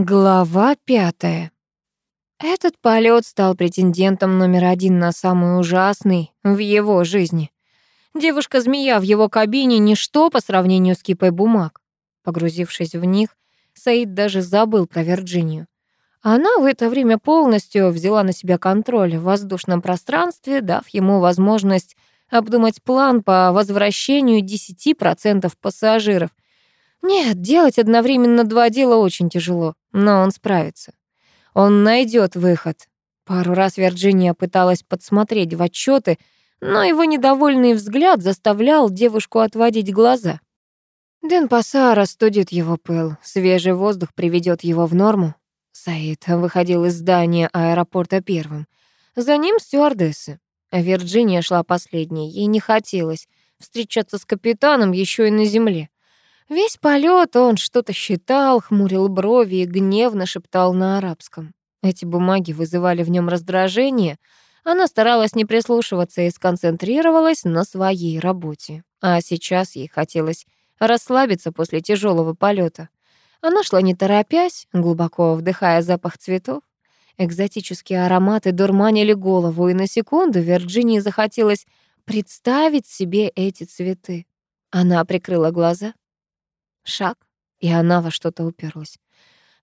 Глава пятая. Этот полет стал претендентом номер один на самый ужасный в его жизни. Девушка-змея в его кабине — ничто по сравнению с кипой бумаг. Погрузившись в них, Саид даже забыл про Вирджинию. Она в это время полностью взяла на себя контроль в воздушном пространстве, дав ему возможность обдумать план по возвращению 10% пассажиров — нет, делать одновременно два дела очень тяжело, но он справится. Он найдет выход. Пару раз Вирджиния пыталась подсмотреть в отчеты, но его недовольный взгляд заставлял девушку отводить глаза. Дэн Паса растудит его пыл, свежий воздух приведет его в норму. Саид выходил из здания аэропорта первым. За ним стюардессы. Вирджиния шла последней, ей не хотелось встречаться с капитаном еще и на земле. Весь полет он что-то считал, хмурил брови и гневно шептал на арабском. Эти бумаги вызывали в нем раздражение. Она старалась не прислушиваться и сконцентрировалась на своей работе. А сейчас ей хотелось расслабиться после тяжелого полета. Она шла не торопясь, глубоко вдыхая запах цветов. Экзотические ароматы дурманили голову, и на секунду Вирджинии захотелось представить себе эти цветы. Она прикрыла глаза, Шаг, и она во что-то уперлась.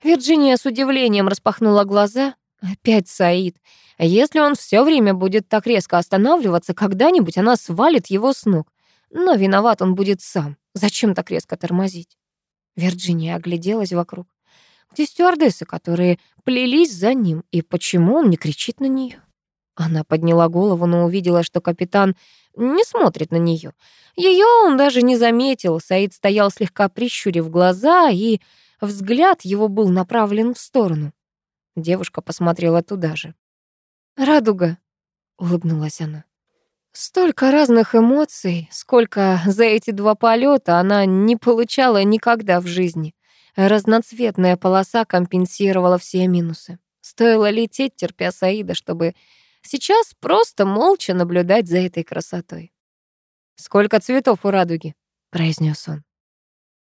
Вирджиния с удивлением распахнула глаза. Опять Саид. Если он все время будет так резко останавливаться, когда-нибудь она свалит его с ног. Но виноват он будет сам. Зачем так резко тормозить? Вирджиния огляделась вокруг. Где стюардессы, которые плелись за ним, и почему он не кричит на нее? Она подняла голову, но увидела, что капитан не смотрит на нее. Ее он даже не заметил. Саид стоял слегка прищурив глаза, и взгляд его был направлен в сторону. Девушка посмотрела туда же. «Радуга», — улыбнулась она. Столько разных эмоций, сколько за эти два полета она не получала никогда в жизни. Разноцветная полоса компенсировала все минусы. Стоило лететь, терпя Саида, чтобы Сейчас просто молча наблюдать за этой красотой. «Сколько цветов у радуги?» — произнес он.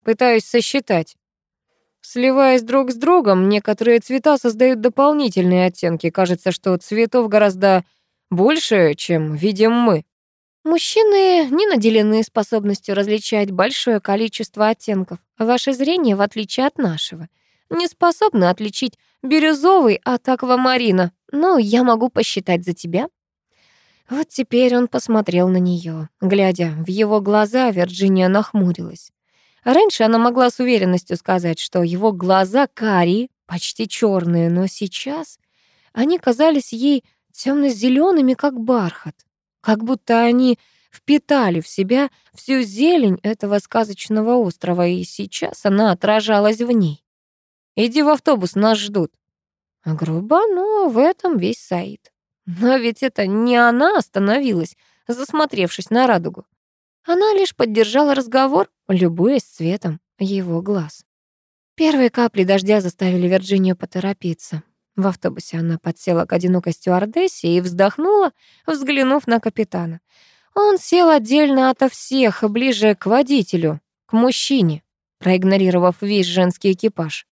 «Пытаюсь сосчитать. Сливаясь друг с другом, некоторые цвета создают дополнительные оттенки. Кажется, что цветов гораздо больше, чем видим мы. Мужчины не наделены способностью различать большое количество оттенков. Ваше зрение, в отличие от нашего, не способно отличить бирюзовый от аквамарина. Ну, я могу посчитать за тебя». Вот теперь он посмотрел на нее. Глядя в его глаза, Вирджиния нахмурилась. Раньше она могла с уверенностью сказать, что его глаза карие, почти черные, но сейчас они казались ей темно зелеными как бархат, как будто они впитали в себя всю зелень этого сказочного острова, и сейчас она отражалась в ней. «Иди в автобус, нас ждут», Грубо, но в этом весь Саид. Но ведь это не она остановилась, засмотревшись на радугу. Она лишь поддержала разговор, любуясь цветом его глаз. Первые капли дождя заставили Вирджинию поторопиться. В автобусе она подсела к одинокой стюардессе и вздохнула, взглянув на капитана. Он сел отдельно ото всех, ближе к водителю, к мужчине, проигнорировав весь женский экипаж.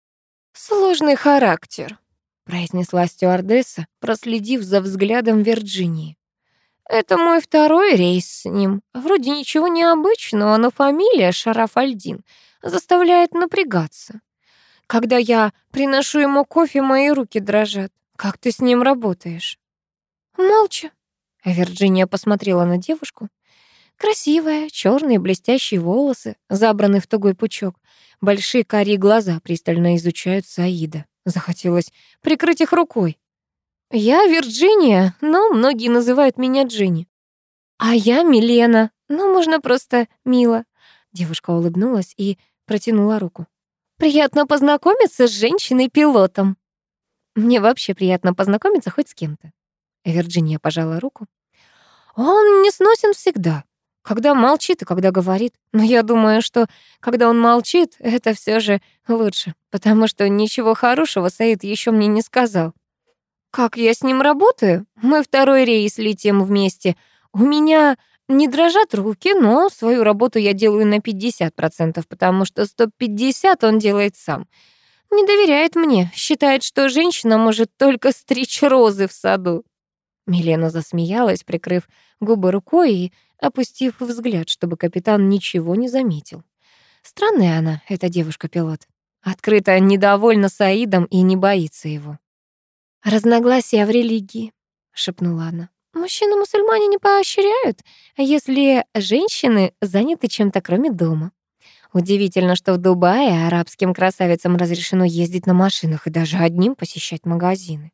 Сложный характер, произнесла стюардесса, проследив за взглядом Вирджинии. Это мой второй рейс с ним. Вроде ничего необычного, но фамилия Шарафальдин заставляет напрягаться. Когда я приношу ему кофе, мои руки дрожат. Как ты с ним работаешь? Молча. Вирджиния посмотрела на девушку. Красивая, черные блестящие волосы, забраны в тугой пучок. Большие карие глаза пристально изучают Саида. Захотелось прикрыть их рукой. «Я Вирджиния, но многие называют меня Джинни». «А я Милена, ну, можно просто Мила». Девушка улыбнулась и протянула руку. «Приятно познакомиться с женщиной-пилотом». «Мне вообще приятно познакомиться хоть с кем-то». Вирджиния пожала руку. «Он не сносен всегда когда молчит и когда говорит. Но я думаю, что когда он молчит, это все же лучше, потому что ничего хорошего Саид еще мне не сказал. Как я с ним работаю? Мы второй рейс летим вместе. У меня не дрожат руки, но свою работу я делаю на 50%, потому что 150 он делает сам. Не доверяет мне, считает, что женщина может только стричь розы в саду. Милена засмеялась, прикрыв губы рукой и опустив взгляд, чтобы капитан ничего не заметил. Странная она, эта девушка-пилот. Открыто недовольна Саидом и не боится его. «Разногласия в религии», — шепнула она. «Мужчины-мусульмане не поощряют, если женщины заняты чем-то кроме дома. Удивительно, что в Дубае арабским красавицам разрешено ездить на машинах и даже одним посещать магазины.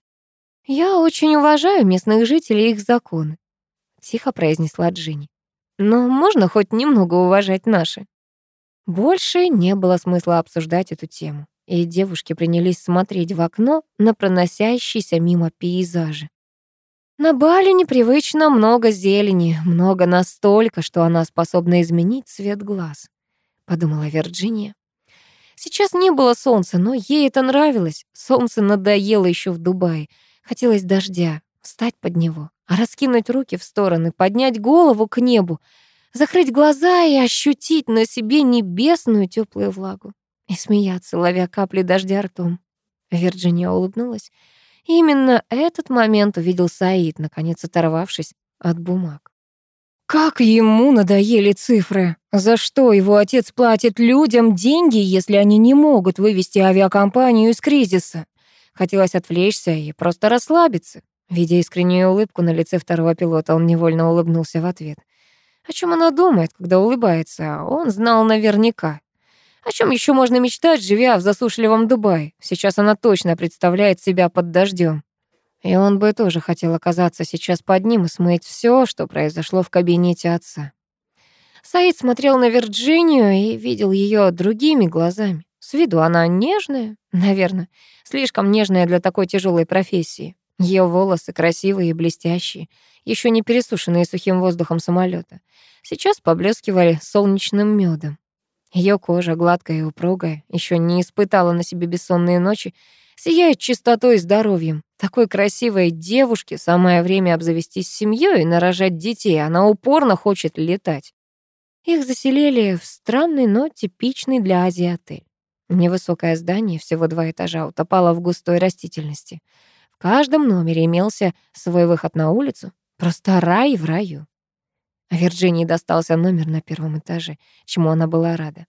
Я очень уважаю местных жителей и их законы», — тихо произнесла Джинни. «Но можно хоть немного уважать наши?» Больше не было смысла обсуждать эту тему, и девушки принялись смотреть в окно на проносящиеся мимо пейзажи. На Бали непривычно много зелени, много настолько, что она способна изменить цвет глаз, подумала Вирджиния. Сейчас не было солнца, но ей это нравилось. Солнце надоело еще в Дубае. Хотелось дождя, встать под него, раскинуть руки в стороны, поднять голову к небу, закрыть глаза и ощутить на себе небесную теплую влагу. И смеяться, ловя капли дождя ртом. Вирджиния улыбнулась. именно этот момент увидел Саид, наконец оторвавшись от бумаг. Как ему надоели цифры? За что его отец платит людям деньги, если они не могут вывести авиакомпанию из кризиса? Хотелось отвлечься и просто расслабиться. Видя искреннюю улыбку на лице второго пилота, он невольно улыбнулся в ответ. О чем она думает, когда улыбается, он знал наверняка. О чем еще можно мечтать, живя в засушливом Дубае? Сейчас она точно представляет себя под дождем. И он бы тоже хотел оказаться сейчас под ним и смыть все, что произошло в кабинете отца. Саид смотрел на Вирджинию и видел ее другими глазами. С виду она нежная, наверное, слишком нежная для такой тяжелой профессии. Ее волосы красивые и блестящие, еще не пересушенные сухим воздухом самолета, сейчас поблескивали солнечным медом. Ее кожа, гладкая и упругая, еще не испытала на себе бессонные ночи, сияет чистотой и здоровьем. Такой красивой девушке самое время обзавестись семьей и нарожать детей, она упорно хочет летать. Их заселили в странный, но типичный для Азии отель. Невысокое здание, всего два этажа, утопало в густой растительности — в каждом номере имелся свой выход на улицу. Просто рай в раю. А Вирджинии достался номер на первом этаже, чему она была рада.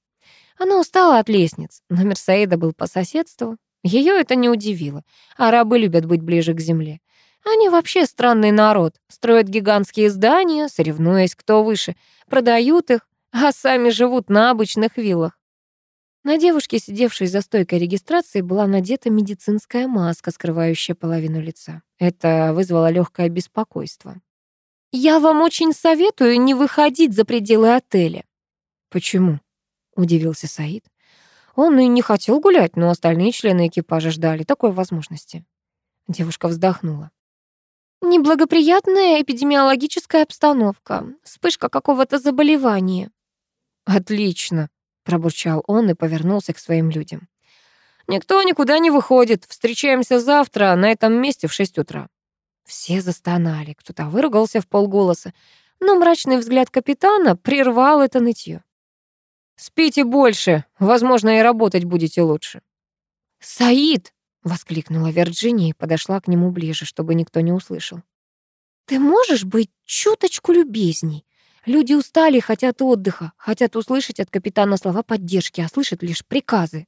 Она устала от лестниц. Номер Саида был по соседству. Ее это не удивило. Арабы любят быть ближе к земле. Они вообще странный народ. Строят гигантские здания, соревнуясь, кто выше. Продают их, а сами живут на обычных виллах. На девушке, сидевшей за стойкой регистрации, была надета медицинская маска, скрывающая половину лица. Это вызвало легкое беспокойство. «Я вам очень советую не выходить за пределы отеля». «Почему?» — удивился Саид. Он и не хотел гулять, но остальные члены экипажа ждали такой возможности. Девушка вздохнула. «Неблагоприятная эпидемиологическая обстановка. Вспышка какого-то заболевания». «Отлично», пробурчал он и повернулся к своим людям. «Никто никуда не выходит. Встречаемся завтра на этом месте в шесть утра». Все застонали, кто-то выругался в полголоса, но мрачный взгляд капитана прервал это нытье. «Спите больше, возможно, и работать будете лучше». «Саид!» — воскликнула Вирджиния и подошла к нему ближе, чтобы никто не услышал. «Ты можешь быть чуточку любезней? Люди устали, хотят отдыха, хотят услышать от капитана слова поддержки, а слышат лишь приказы.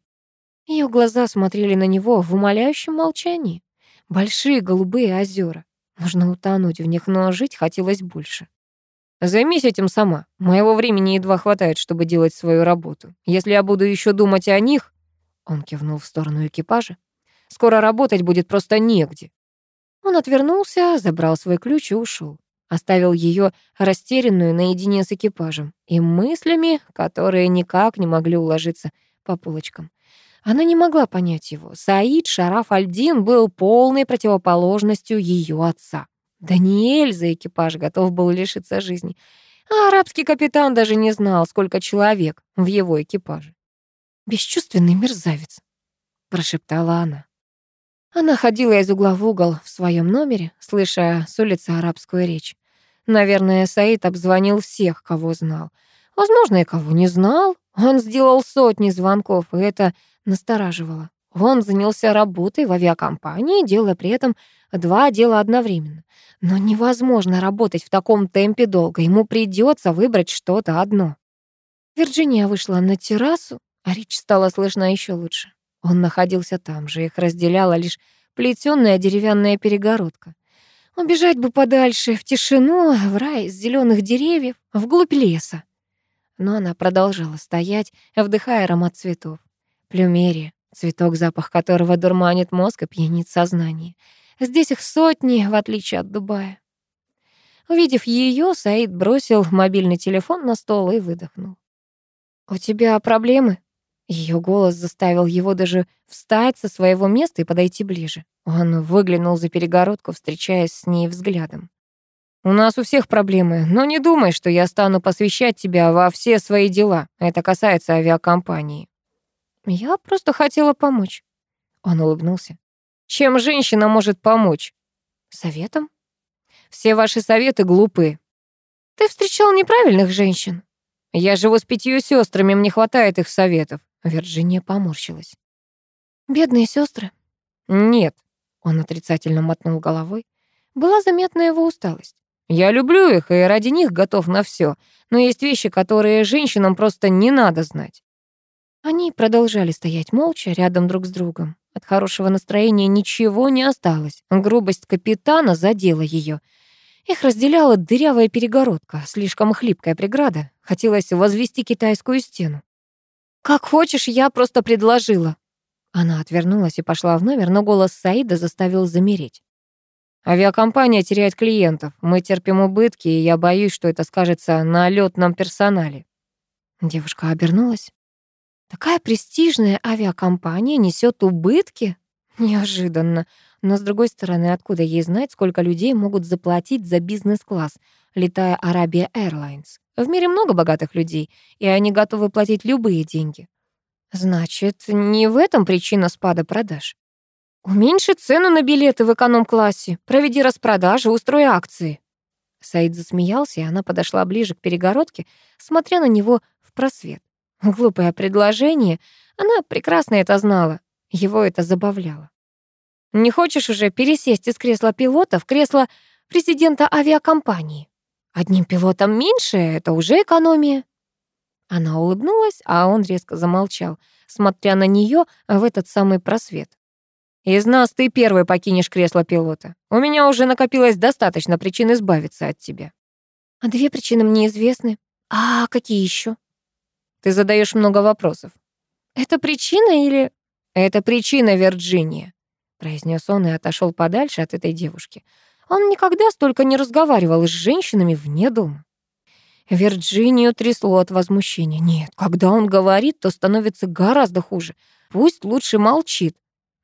Ее глаза смотрели на него в умоляющем молчании. Большие голубые озера. Можно утонуть в них, но жить хотелось больше. Займись этим сама. Моего времени едва хватает, чтобы делать свою работу. Если я буду еще думать о них, он кивнул в сторону экипажа, скоро работать будет просто негде. Он отвернулся, забрал свой ключ и ушел оставил ее растерянную наедине с экипажем и мыслями, которые никак не могли уложиться по полочкам. Она не могла понять его. Саид Шараф Альдин был полной противоположностью ее отца. Даниэль за экипаж готов был лишиться жизни, а арабский капитан даже не знал, сколько человек в его экипаже. «Бесчувственный мерзавец», — прошептала она. Она ходила из угла в угол в своем номере, слыша с улицы арабскую речь. Наверное, Саид обзвонил всех, кого знал. Возможно, и кого не знал. Он сделал сотни звонков, и это настораживало. Он занялся работой в авиакомпании, делая при этом два дела одновременно. Но невозможно работать в таком темпе долго, ему придется выбрать что-то одно. Вирджиния вышла на террасу, а речь стала слышна еще лучше. Он находился там же, их разделяла лишь плетёная деревянная перегородка. Убежать бы подальше, в тишину, в рай из зеленых деревьев, вглубь леса. Но она продолжала стоять, вдыхая аромат цветов. Плюмерия, цветок, запах которого дурманит мозг и пьянит сознание. Здесь их сотни, в отличие от Дубая. Увидев ее, Саид бросил мобильный телефон на стол и выдохнул. «У тебя проблемы?» Ее голос заставил его даже встать со своего места и подойти ближе. Он выглянул за перегородку, встречаясь с ней взглядом. «У нас у всех проблемы, но не думай, что я стану посвящать тебя во все свои дела. Это касается авиакомпании». «Я просто хотела помочь». Он улыбнулся. «Чем женщина может помочь?» «Советом?» «Все ваши советы глупы». «Ты встречал неправильных женщин?» «Я живу с пятью сестрами, мне хватает их советов». Вирджиния поморщилась. «Бедные сестры. «Нет», — он отрицательно мотнул головой. Была заметна его усталость. «Я люблю их и ради них готов на все, но есть вещи, которые женщинам просто не надо знать». Они продолжали стоять молча рядом друг с другом. От хорошего настроения ничего не осталось. Грубость капитана задела ее. Их разделяла дырявая перегородка, слишком хлипкая преграда. Хотелось возвести китайскую стену. «Как хочешь, я просто предложила». Она отвернулась и пошла в номер, но голос Саида заставил замереть. «Авиакомпания теряет клиентов. Мы терпим убытки, и я боюсь, что это скажется на летном персонале». Девушка обернулась. «Такая престижная авиакомпания несет убытки?» Неожиданно. Но, с другой стороны, откуда ей знать, сколько людей могут заплатить за бизнес-класс, летая Арабия Airlines? В мире много богатых людей, и они готовы платить любые деньги. Значит, не в этом причина спада продаж. Уменьши цену на билеты в эконом-классе, проведи распродажи, устрой акции. Саид засмеялся, и она подошла ближе к перегородке, смотря на него в просвет. Глупое предложение, она прекрасно это знала, его это забавляло. Не хочешь уже пересесть из кресла пилота в кресло президента авиакомпании? Одним пилотом меньше — это уже экономия. Она улыбнулась, а он резко замолчал, смотря на нее в этот самый просвет. «Из нас ты первый покинешь кресло пилота. У меня уже накопилось достаточно причин избавиться от тебя». «А две причины мне известны. А какие еще? Ты задаешь много вопросов. «Это причина или...» «Это причина, Вирджиния», — произнес он и отошел подальше от этой девушки. Он никогда столько не разговаривал с женщинами вне дома. Вирджинию трясло от возмущения. Нет, когда он говорит, то становится гораздо хуже. Пусть лучше молчит.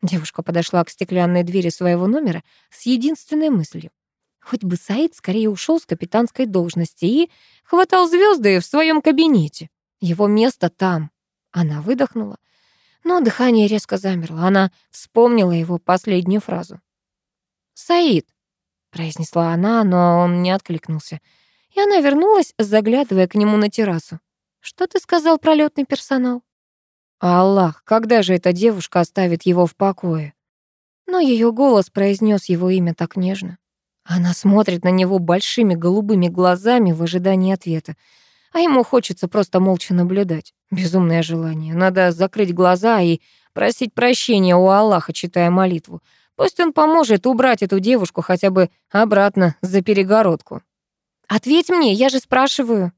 Девушка подошла к стеклянной двери своего номера с единственной мыслью. Хоть бы Саид скорее ушел с капитанской должности и хватал звезды в своем кабинете. Его место там. Она выдохнула. Но дыхание резко замерло. Она вспомнила его последнюю фразу. «Саид», произнесла она, но он не откликнулся. И она вернулась, заглядывая к нему на террасу. «Что ты сказал про лётный персонал?» «Аллах, когда же эта девушка оставит его в покое?» Но ее голос произнес его имя так нежно. Она смотрит на него большими голубыми глазами в ожидании ответа. А ему хочется просто молча наблюдать. Безумное желание. Надо закрыть глаза и просить прощения у Аллаха, читая молитву. Пусть он поможет убрать эту девушку хотя бы обратно за перегородку. Ответь мне, я же спрашиваю.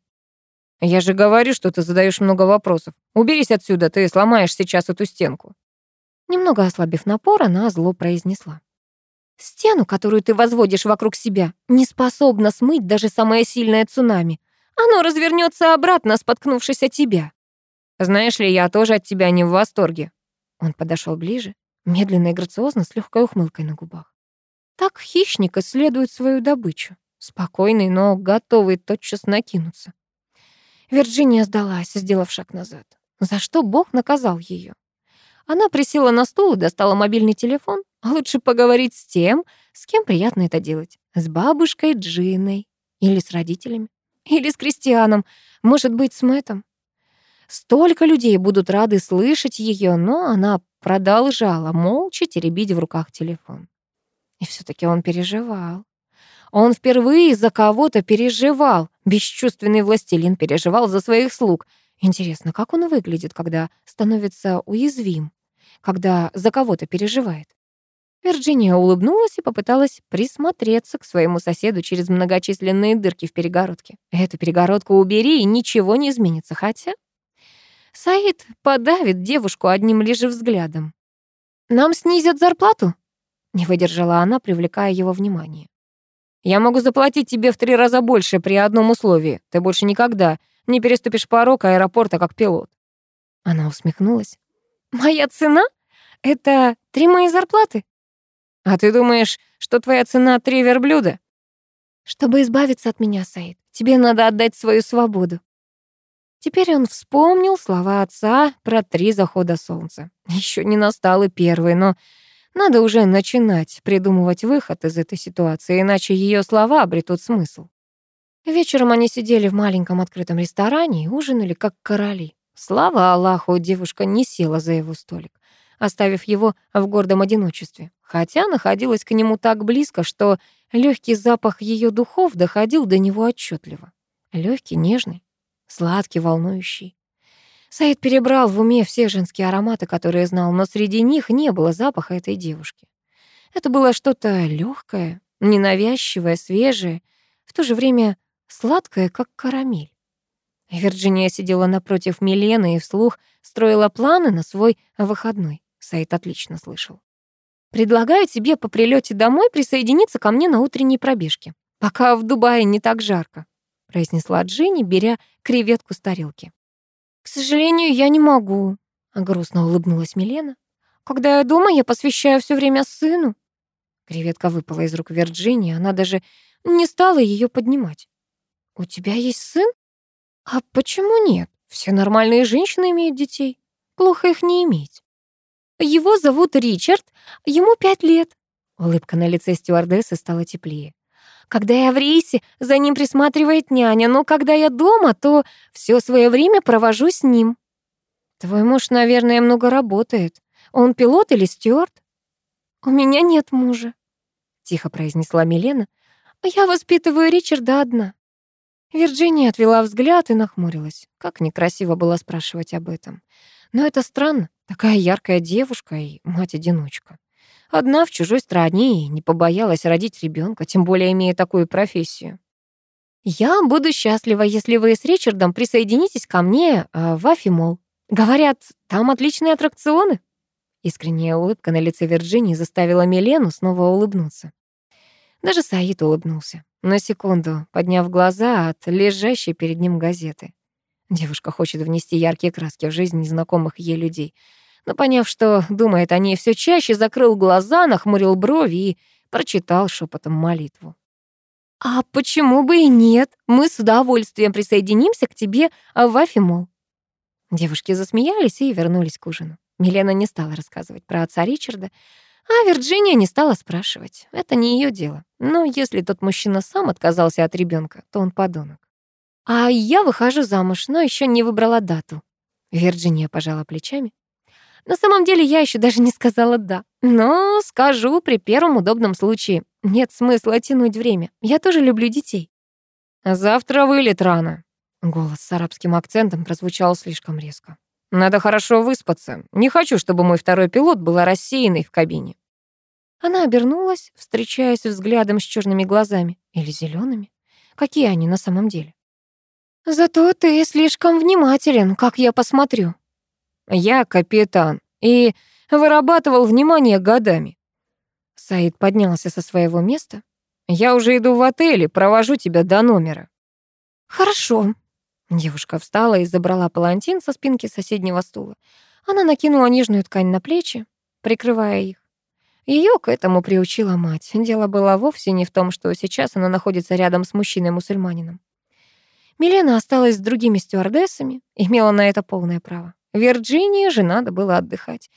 Я же говорю, что ты задаешь много вопросов. Уберись отсюда, ты сломаешь сейчас эту стенку. Немного ослабив напор, она зло произнесла. Стену, которую ты возводишь вокруг себя, не способна смыть даже самое сильное цунами. Оно развернется обратно, споткнувшись от тебя. Знаешь ли, я тоже от тебя не в восторге. Он подошел ближе медленно и грациозно, с легкой ухмылкой на губах. Так хищник исследует свою добычу, спокойный, но готовый тотчас накинуться. Вирджиния сдалась, сделав шаг назад. За что Бог наказал ее? Она присела на стул и достала мобильный телефон. А лучше поговорить с тем, с кем приятно это делать. С бабушкой Джиной. Или с родителями. Или с Кристианом. Может быть, с Мэттом. Столько людей будут рады слышать ее, но она продолжала молча теребить в руках телефон. И все таки он переживал. Он впервые за кого-то переживал. Бесчувственный властелин переживал за своих слуг. Интересно, как он выглядит, когда становится уязвим, когда за кого-то переживает? Вирджиния улыбнулась и попыталась присмотреться к своему соседу через многочисленные дырки в перегородке. Эту перегородку убери, и ничего не изменится, хотя... Саид подавит девушку одним лишь взглядом. «Нам снизят зарплату?» Не выдержала она, привлекая его внимание. «Я могу заплатить тебе в три раза больше при одном условии. Ты больше никогда не переступишь порог аэропорта как пилот». Она усмехнулась. «Моя цена? Это три мои зарплаты?» «А ты думаешь, что твоя цена три верблюда?» «Чтобы избавиться от меня, Саид, тебе надо отдать свою свободу». Теперь он вспомнил слова отца про три захода солнца. Еще не настал и первый, но надо уже начинать придумывать выход из этой ситуации, иначе ее слова обретут смысл. Вечером они сидели в маленьком открытом ресторане и ужинали как короли. Слава Аллаху, девушка не села за его столик, оставив его в гордом одиночестве, хотя находилась к нему так близко, что легкий запах ее духов доходил до него отчетливо. Легкий, нежный, сладкий, волнующий. Саид перебрал в уме все женские ароматы, которые знал, но среди них не было запаха этой девушки. Это было что-то легкое, ненавязчивое, свежее, в то же время сладкое, как карамель. Вирджиния сидела напротив Милены и вслух строила планы на свой выходной. Саид отлично слышал. «Предлагаю тебе по прилете домой присоединиться ко мне на утренней пробежке, пока в Дубае не так жарко», произнесла Джинни, беря креветку с тарелки. «К сожалению, я не могу», — грустно улыбнулась Милена. «Когда я дома, я посвящаю все время сыну». Креветка выпала из рук Вирджинии, она даже не стала ее поднимать. «У тебя есть сын? А почему нет? Все нормальные женщины имеют детей. Плохо их не иметь». «Его зовут Ричард, ему пять лет». Улыбка на лице стюардессы стала теплее. Когда я в рейсе, за ним присматривает няня, но когда я дома, то все свое время провожу с ним. Твой муж, наверное, много работает. Он пилот или стюард? У меня нет мужа, тихо произнесла Милена. Я воспитываю Ричарда одна. Вирджиния отвела взгляд и нахмурилась. Как некрасиво было спрашивать об этом. Но это странно. Такая яркая девушка и мать-одиночка. Одна в чужой стране и не побоялась родить ребенка, тем более имея такую профессию. «Я буду счастлива, если вы с Ричардом присоединитесь ко мне э, в Афимол. Говорят, там отличные аттракционы». Искренняя улыбка на лице Вирджинии заставила Милену снова улыбнуться. Даже Саид улыбнулся, на секунду подняв глаза от лежащей перед ним газеты. Девушка хочет внести яркие краски в жизнь незнакомых ей людей — но, поняв, что думает о ней все чаще, закрыл глаза, нахмурил брови и прочитал шепотом молитву. «А почему бы и нет? Мы с удовольствием присоединимся к тебе в Афимол». Девушки засмеялись и вернулись к ужину. Милена не стала рассказывать про отца Ричарда, а Вирджиния не стала спрашивать. Это не ее дело. Но если тот мужчина сам отказался от ребенка, то он подонок. «А я выхожу замуж, но еще не выбрала дату». Вирджиния пожала плечами. На самом деле я еще даже не сказала «да». Но скажу при первом удобном случае. Нет смысла тянуть время. Я тоже люблю детей. «Завтра вылет рано». Голос с арабским акцентом прозвучал слишком резко. «Надо хорошо выспаться. Не хочу, чтобы мой второй пилот был рассеянный в кабине». Она обернулась, встречаясь взглядом с черными глазами. Или зелеными. Какие они на самом деле? «Зато ты слишком внимателен, как я посмотрю», я капитан и вырабатывал внимание годами. Саид поднялся со своего места. Я уже иду в отель и провожу тебя до номера. Хорошо. Девушка встала и забрала палантин со спинки соседнего стула. Она накинула нежную ткань на плечи, прикрывая их. Ее к этому приучила мать. Дело было вовсе не в том, что сейчас она находится рядом с мужчиной-мусульманином. Милена осталась с другими стюардессами, имела на это полное право. Вирджинии же надо было отдыхать.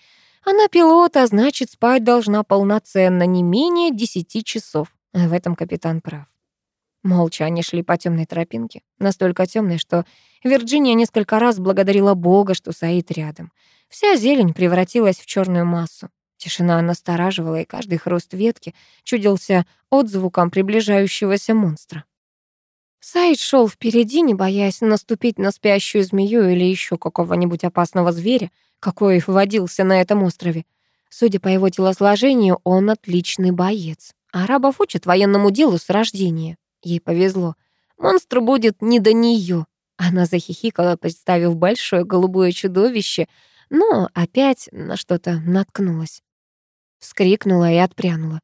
Она пилот, а значит, спать должна полноценно, не менее десяти часов. В этом капитан прав. Молча они шли по темной тропинке, настолько темной, что Вирджиния несколько раз благодарила Бога, что Саид рядом. Вся зелень превратилась в черную массу. Тишина настораживала, и каждый хруст ветки чудился отзвуком приближающегося монстра. Саид шел впереди, не боясь наступить на спящую змею или еще какого-нибудь опасного зверя, какой водился на этом острове. Судя по его телосложению, он отличный боец. Арабов учат военному делу с рождения. Ей повезло. Монстру будет не до нее. Она захихикала, представив большое голубое чудовище, но опять на что-то наткнулась. Вскрикнула и отпрянула.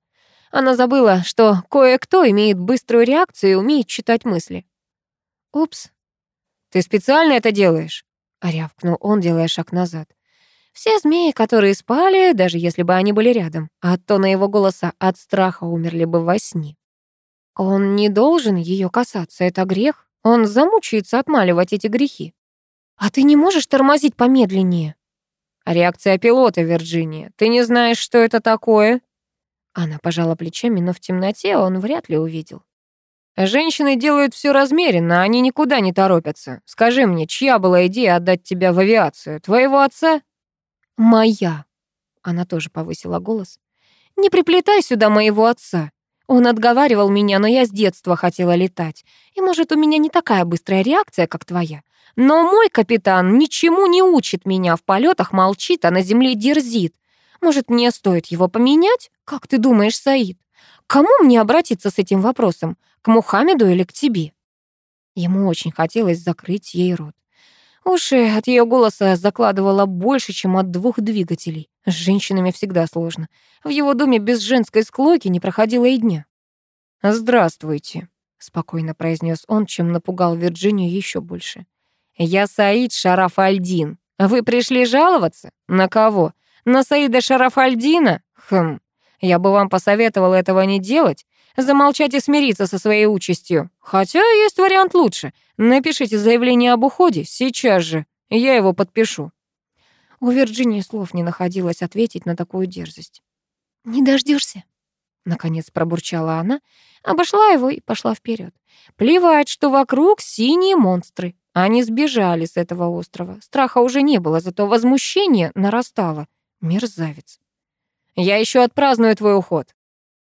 Она забыла, что кое-кто имеет быструю реакцию и умеет читать мысли. «Упс, ты специально это делаешь?» — рявкнул он, делая шаг назад. Все змеи, которые спали, даже если бы они были рядом, от тона его голоса от страха умерли бы во сне. Он не должен ее касаться, это грех. Он замучается отмаливать эти грехи. А ты не можешь тормозить помедленнее? Реакция пилота, Вирджиния. Ты не знаешь, что это такое? Она пожала плечами, но в темноте он вряд ли увидел. Женщины делают все размеренно, они никуда не торопятся. Скажи мне, чья была идея отдать тебя в авиацию? Твоего отца? Моя. Она тоже повысила голос. Не приплетай сюда моего отца. Он отговаривал меня, но я с детства хотела летать. И, может, у меня не такая быстрая реакция, как твоя. Но мой капитан ничему не учит меня, в полетах молчит, а на земле дерзит. Может, мне стоит его поменять? Как ты думаешь, Саид? К кому мне обратиться с этим вопросом? К Мухаммеду или к тебе? Ему очень хотелось закрыть ей рот. Уши от ее голоса закладывало больше, чем от двух двигателей. С женщинами всегда сложно. В его доме без женской склойки не проходило и дня. «Здравствуйте», — спокойно произнес он, чем напугал Вирджинию еще больше. «Я Саид Шарафальдин. Вы пришли жаловаться? На кого? На Саида Шарафальдина? Хм, я бы вам посоветовал этого не делать, замолчать и смириться со своей участью. Хотя есть вариант лучше. Напишите заявление об уходе сейчас же, я его подпишу». У Вирджинии слов не находилось ответить на такую дерзость. «Не дождешься? Наконец пробурчала она, обошла его и пошла вперед. Плевать, что вокруг синие монстры. Они сбежали с этого острова. Страха уже не было, зато возмущение нарастало. Мерзавец. «Я еще отпраздную твой уход»,